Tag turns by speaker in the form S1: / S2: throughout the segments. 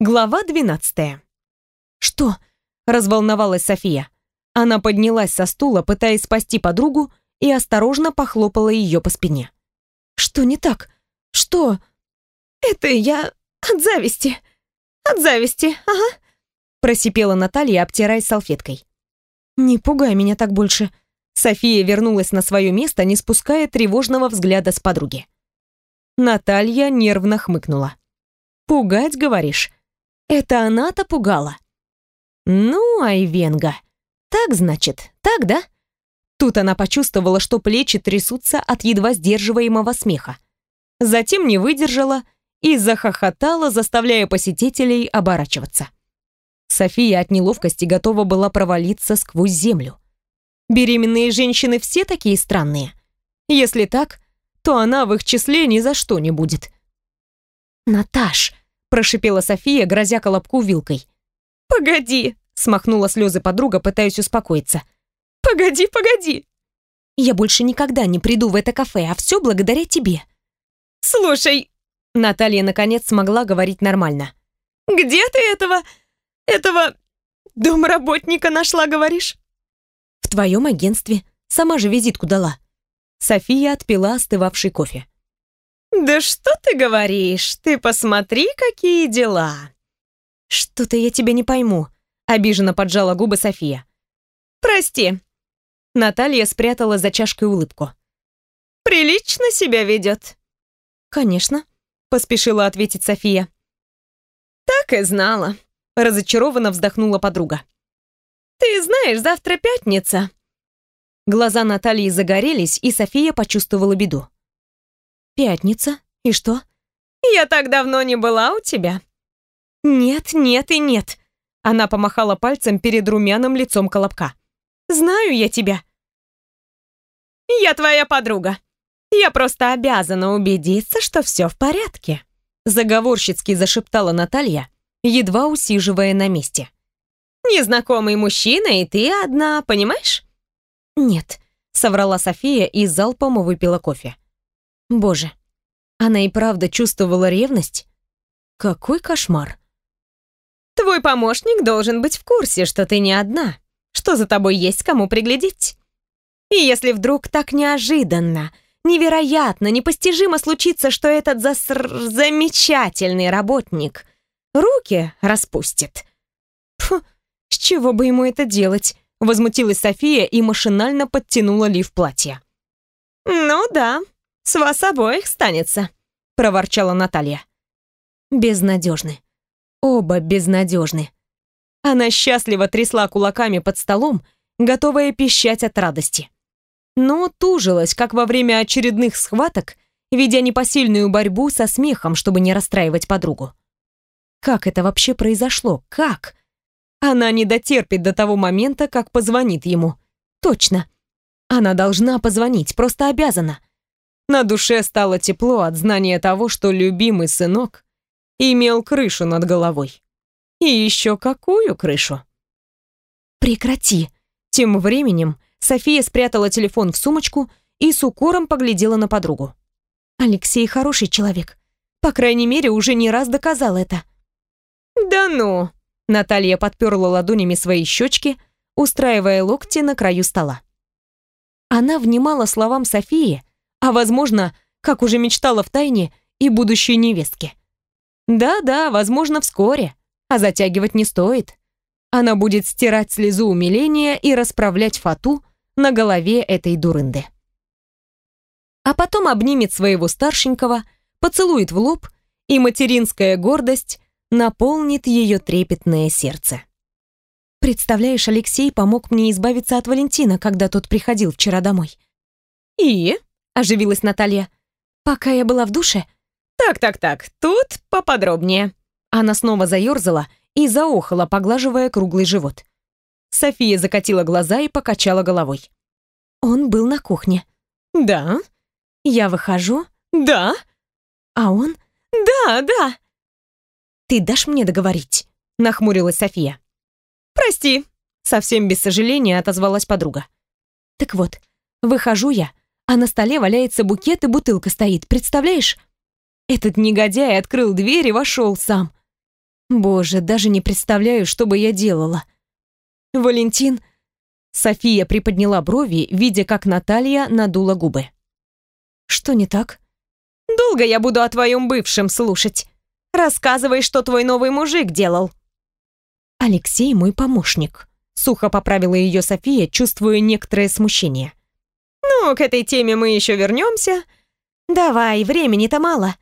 S1: Глава 12. Что? разволновалась София. Она поднялась со стула, пытаясь спасти подругу, и осторожно похлопала ее по спине. Что не так? Что? Это я от зависти. От зависти. Ага, просипела Наталья, обтираясь салфеткой. Не пугай меня так больше. София вернулась на свое место, не спуская тревожного взгляда с подруги. Наталья нервно хмыкнула. «Пугать, говоришь? Это она-то пугала. Ну, Айвенга. Так, значит, так, да? Тут она почувствовала, что плечи трясутся от едва сдерживаемого смеха. Затем не выдержала и захохотала, заставляя посетителей оборачиваться. София от неловкости готова была провалиться сквозь землю. Беременные женщины все такие странные. Если так, то она в их числе ни за что не будет. «Наташ!» Прошипела София, грозя колобку вилкой. «Погоди!» — смахнула слезы подруга, пытаясь успокоиться. «Погоди, погоди!» «Я больше никогда не приду в это кафе, а все благодаря тебе». «Слушай!» — Наталья наконец смогла говорить нормально. «Где ты этого... этого... домработника нашла, говоришь?» «В твоем агентстве. Сама же визитку дала». София отпила остывавший кофе. «Да что ты говоришь? Ты посмотри, какие дела!» «Что-то я тебя не пойму», — обиженно поджала губы София. «Прости». Наталья спрятала за чашкой улыбку. «Прилично себя ведет». «Конечно», — поспешила ответить София. «Так и знала», — разочарованно вздохнула подруга. «Ты знаешь, завтра пятница». Глаза Натальи загорелись, и София почувствовала беду. «Пятница? И что?» «Я так давно не была у тебя». «Нет, нет и нет». Она помахала пальцем перед румяным лицом Колобка. «Знаю я тебя». «Я твоя подруга. Я просто обязана убедиться, что все в порядке», заговорщицки зашептала Наталья, едва усиживая на месте. «Незнакомый мужчина, и ты одна, понимаешь?» «Нет», — соврала София и залпом выпила кофе. Боже, она и правда чувствовала ревность? Какой кошмар. Твой помощник должен быть в курсе, что ты не одна, что за тобой есть кому приглядеть. И если вдруг так неожиданно, невероятно, непостижимо случится, что этот заср... замечательный работник руки распустит. Фу, с чего бы ему это делать? Возмутилась София и машинально подтянула лиф платья. Ну да, «С вас обоих станется», — проворчала Наталья. Безнадежны. Оба безнадежны. Она счастливо трясла кулаками под столом, готовая пищать от радости. Но тужилась, как во время очередных схваток, ведя непосильную борьбу со смехом, чтобы не расстраивать подругу. Как это вообще произошло? Как? Она не дотерпит до того момента, как позвонит ему. Точно. Она должна позвонить, просто обязана. На душе стало тепло от знания того, что любимый сынок имел крышу над головой. И еще какую крышу? Прекрати. Тем временем София спрятала телефон в сумочку и с укором поглядела на подругу. Алексей хороший человек. По крайней мере, уже не раз доказал это. Да ну. Наталья подперла ладонями свои щечки, устраивая локти на краю стола. Она внимала словам Софии, а, возможно, как уже мечтала в тайне, и будущей невестке. Да-да, возможно, вскоре, а затягивать не стоит. Она будет стирать слезу умиления и расправлять фату на голове этой дурынды. А потом обнимет своего старшенького, поцелует в лоб, и материнская гордость наполнит ее трепетное сердце. Представляешь, Алексей помог мне избавиться от Валентина, когда тот приходил вчера домой. И оживилась Наталья. Пока я была в душе. Так-так-так, тут поподробнее. Она снова заерзала и заохала, поглаживая круглый живот. София закатила глаза и покачала головой. Он был на кухне. Да. Я выхожу. Да. А он? Да, да. Ты дашь мне договорить? Нахмурилась София. Прости. Совсем без сожаления отозвалась подруга. Так вот, выхожу я, а на столе валяется букет и бутылка стоит, представляешь? Этот негодяй открыл дверь и вошел сам. Боже, даже не представляю, что бы я делала. Валентин... София приподняла брови, видя, как Наталья надула губы. Что не так? Долго я буду о твоем бывшем слушать. Рассказывай, что твой новый мужик делал. Алексей мой помощник. Сухо поправила ее София, чувствуя некоторое смущение. Ну, к этой теме мы еще вернемся. Давай, времени-то мало.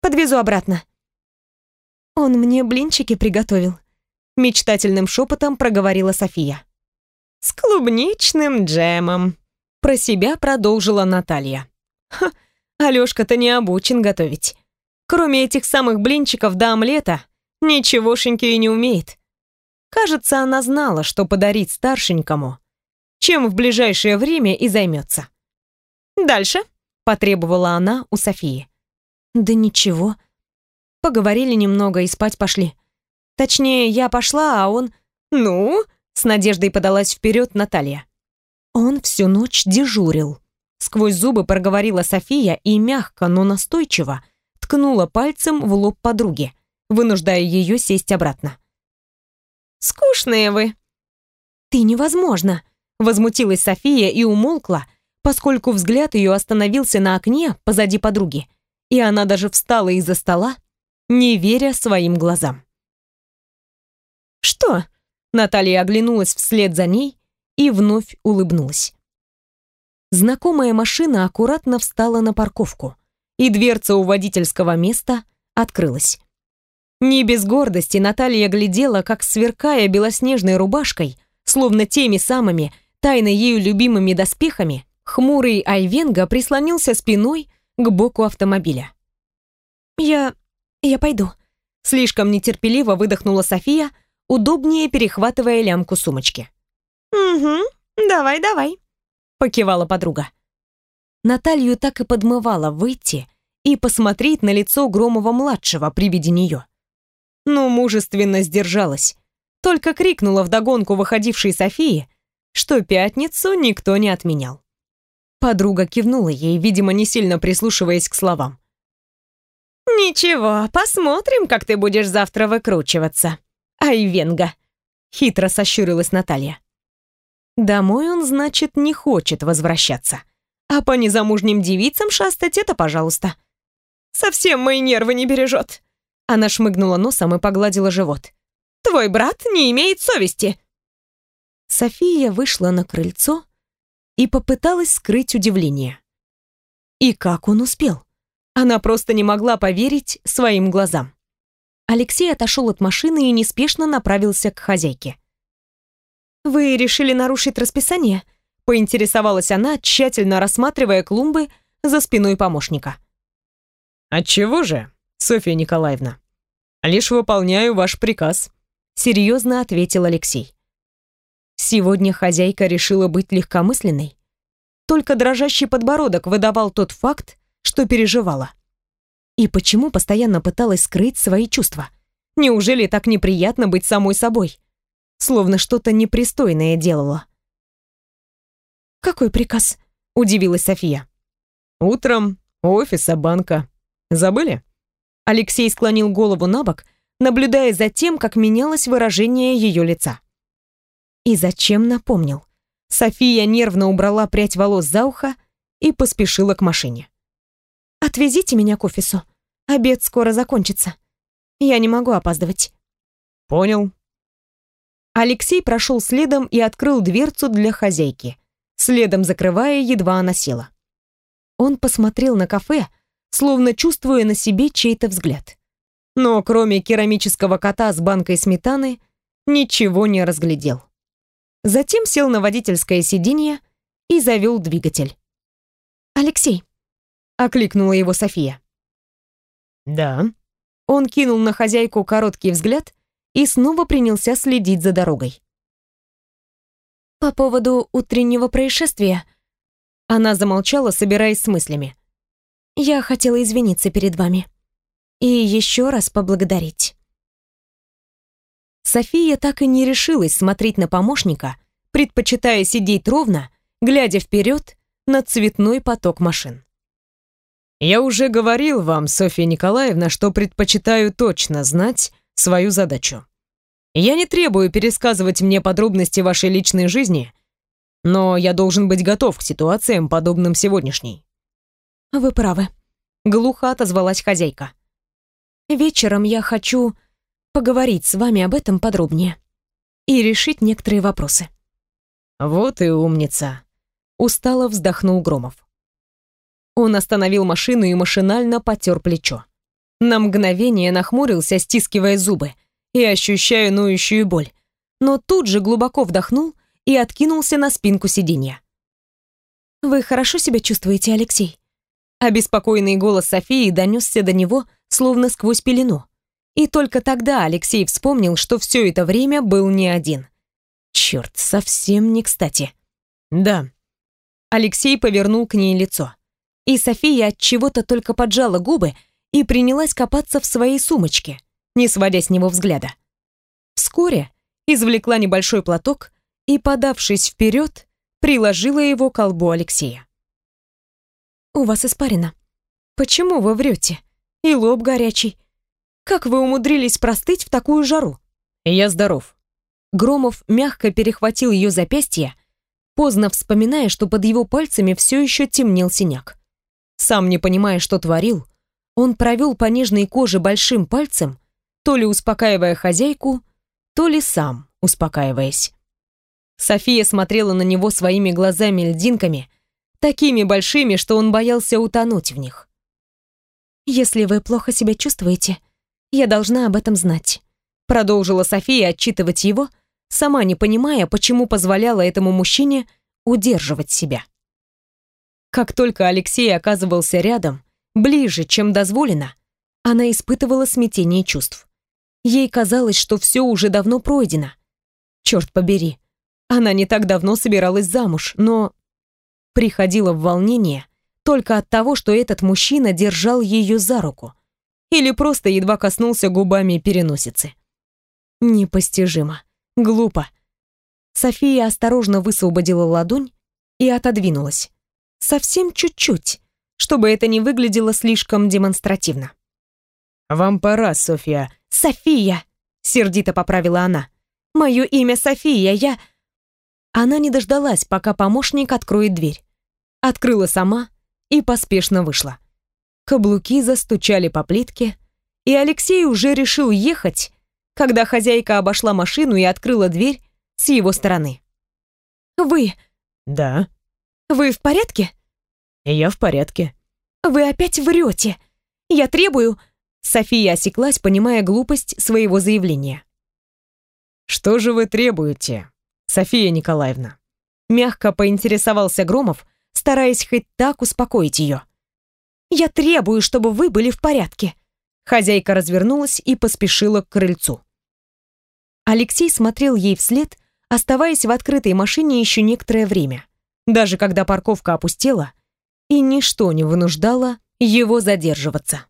S1: Подвезу обратно. Он мне блинчики приготовил. Мечтательным шепотом проговорила София. С клубничным джемом. Про себя продолжила Наталья. Ха, Алёшка-то не обучен готовить. Кроме этих самых блинчиков до омлета, ничегошеньки и не умеет. Кажется, она знала, что подарить старшенькому, чем в ближайшее время и займется. «Дальше?» — потребовала она у Софии. «Да ничего. Поговорили немного и спать пошли. Точнее, я пошла, а он... Ну?» — с надеждой подалась вперед Наталья. Он всю ночь дежурил. Сквозь зубы проговорила София и мягко, но настойчиво ткнула пальцем в лоб подруги, вынуждая ее сесть обратно. «Скучные вы!» «Ты невозможно!» — возмутилась София и умолкла, поскольку взгляд ее остановился на окне позади подруги, и она даже встала из-за стола, не веря своим глазам. «Что?» — Наталья оглянулась вслед за ней и вновь улыбнулась. Знакомая машина аккуратно встала на парковку, и дверца у водительского места открылась. Не без гордости Наталья глядела, как, сверкая белоснежной рубашкой, словно теми самыми, тайно ею любимыми доспехами, хмурый Айвенга прислонился спиной к боку автомобиля. «Я... я пойду», — слишком нетерпеливо выдохнула София, удобнее перехватывая лямку сумочки. «Угу, давай-давай», покивала подруга. Наталью так и подмывала выйти и посмотреть на лицо Громова-младшего при виде нее. Но мужественно сдержалась, только крикнула вдогонку выходившей Софии, что пятницу никто не отменял. Подруга кивнула ей, видимо, не сильно прислушиваясь к словам. «Ничего, посмотрим, как ты будешь завтра выкручиваться. Айвенга!» Хитро сощурилась Наталья. Домой он, значит, не хочет возвращаться. А по незамужним девицам шастать это, пожалуйста. Совсем мои нервы не бережет. Она шмыгнула носом и погладила живот. Твой брат не имеет совести. София вышла на крыльцо и попыталась скрыть удивление. И как он успел? Она просто не могла поверить своим глазам. Алексей отошел от машины и неспешно направился к хозяйке. «Вы решили нарушить расписание?» — поинтересовалась она, тщательно рассматривая клумбы за спиной помощника.
S2: «Отчего же, Софья Николаевна? Лишь выполняю ваш приказ», — серьезно ответил Алексей.
S1: Сегодня хозяйка решила быть легкомысленной. Только дрожащий подбородок выдавал тот факт, что переживала. И почему постоянно пыталась скрыть свои чувства? Неужели так неприятно быть самой собой? словно что-то непристойное делала. «Какой приказ?» — удивилась София.
S2: «Утром офиса банка. Забыли?»
S1: Алексей склонил голову на бок, наблюдая за тем, как менялось выражение ее лица. И зачем напомнил? София нервно убрала прядь волос за ухо и поспешила к машине. «Отвезите меня к офису. Обед скоро закончится. Я не могу опаздывать».
S2: «Понял»,
S1: Алексей прошел следом и открыл дверцу для хозяйки, следом закрывая, едва она села. Он посмотрел на кафе, словно чувствуя на себе чей-то взгляд. Но кроме керамического кота с банкой сметаны, ничего не разглядел. Затем сел на водительское сиденье и завел двигатель. «Алексей», — окликнула его София.
S2: «Да».
S1: Он кинул на хозяйку короткий взгляд и снова принялся следить за дорогой. «По поводу утреннего происшествия...» Она замолчала, собираясь с мыслями. «Я хотела извиниться перед вами. И еще раз поблагодарить». София так и не решилась смотреть на помощника, предпочитая сидеть ровно, глядя вперед на цветной поток машин.
S2: «Я уже говорил вам, Софья Николаевна, что предпочитаю точно знать, свою задачу. Я не требую пересказывать мне подробности вашей личной жизни, но я должен быть готов к ситуациям, подобным сегодняшней.
S1: Вы правы, глухо отозвалась хозяйка. Вечером я хочу поговорить с вами об этом подробнее и решить некоторые вопросы.
S2: Вот и умница, устало вздохнул Громов.
S1: Он остановил машину и машинально потер плечо. На мгновение нахмурился, стискивая зубы, и ощущая ноющую боль, но тут же глубоко вдохнул и откинулся на спинку сиденья. «Вы хорошо себя чувствуете, Алексей?» Обеспокоенный голос Софии донесся до него, словно сквозь пелену. И только тогда Алексей вспомнил, что все это время был не один. Черт, совсем не кстати.
S2: «Да».
S1: Алексей повернул к ней лицо. И София от чего-то только поджала губы и принялась копаться в своей сумочке, не сводя с него взгляда. Вскоре извлекла небольшой платок и, подавшись вперед, приложила его к колбу Алексея. «У вас испарина. Почему вы врете? И лоб горячий. Как вы умудрились простыть в такую жару?»
S2: «Я здоров».
S1: Громов мягко перехватил ее запястье, поздно вспоминая, что под его пальцами все еще темнел синяк. Сам не понимая, что творил, он провел по нежной коже большим пальцем, то ли успокаивая хозяйку, то ли сам успокаиваясь. София смотрела на него своими глазами-льдинками, такими большими, что он боялся утонуть в них. «Если вы плохо себя чувствуете, я должна об этом знать», продолжила София отчитывать его, сама не понимая, почему позволяла этому мужчине удерживать себя. Как только Алексей оказывался рядом, ближе, чем дозволено, она испытывала смятение чувств. Ей казалось, что все уже давно пройдено. Черт побери, она не так давно собиралась замуж, но приходила в волнение только от того, что этот мужчина держал ее за руку или просто едва коснулся губами переносицы. Непостижимо, глупо. София осторожно высвободила ладонь и отодвинулась. Совсем чуть-чуть, чтобы это не выглядело слишком демонстративно.
S2: «Вам пора, София».
S1: «София!» — сердито поправила она. «Мое имя София, я...» Она не дождалась, пока помощник откроет дверь. Открыла сама и поспешно вышла. Каблуки застучали по плитке, и Алексей уже решил ехать, когда хозяйка обошла машину и открыла дверь с его стороны. «Вы...»
S2: «Да».
S1: «Вы в порядке?»
S2: «Я в порядке».
S1: «Вы опять врете! Я требую...» София осеклась, понимая глупость своего заявления.
S2: «Что же вы требуете, София Николаевна?»
S1: Мягко поинтересовался Громов, стараясь хоть так успокоить ее. «Я требую, чтобы вы были в порядке». Хозяйка развернулась и поспешила к крыльцу. Алексей смотрел ей вслед, оставаясь в открытой машине еще некоторое время. Даже когда парковка опустела, и ничто не вынуждало его задерживаться.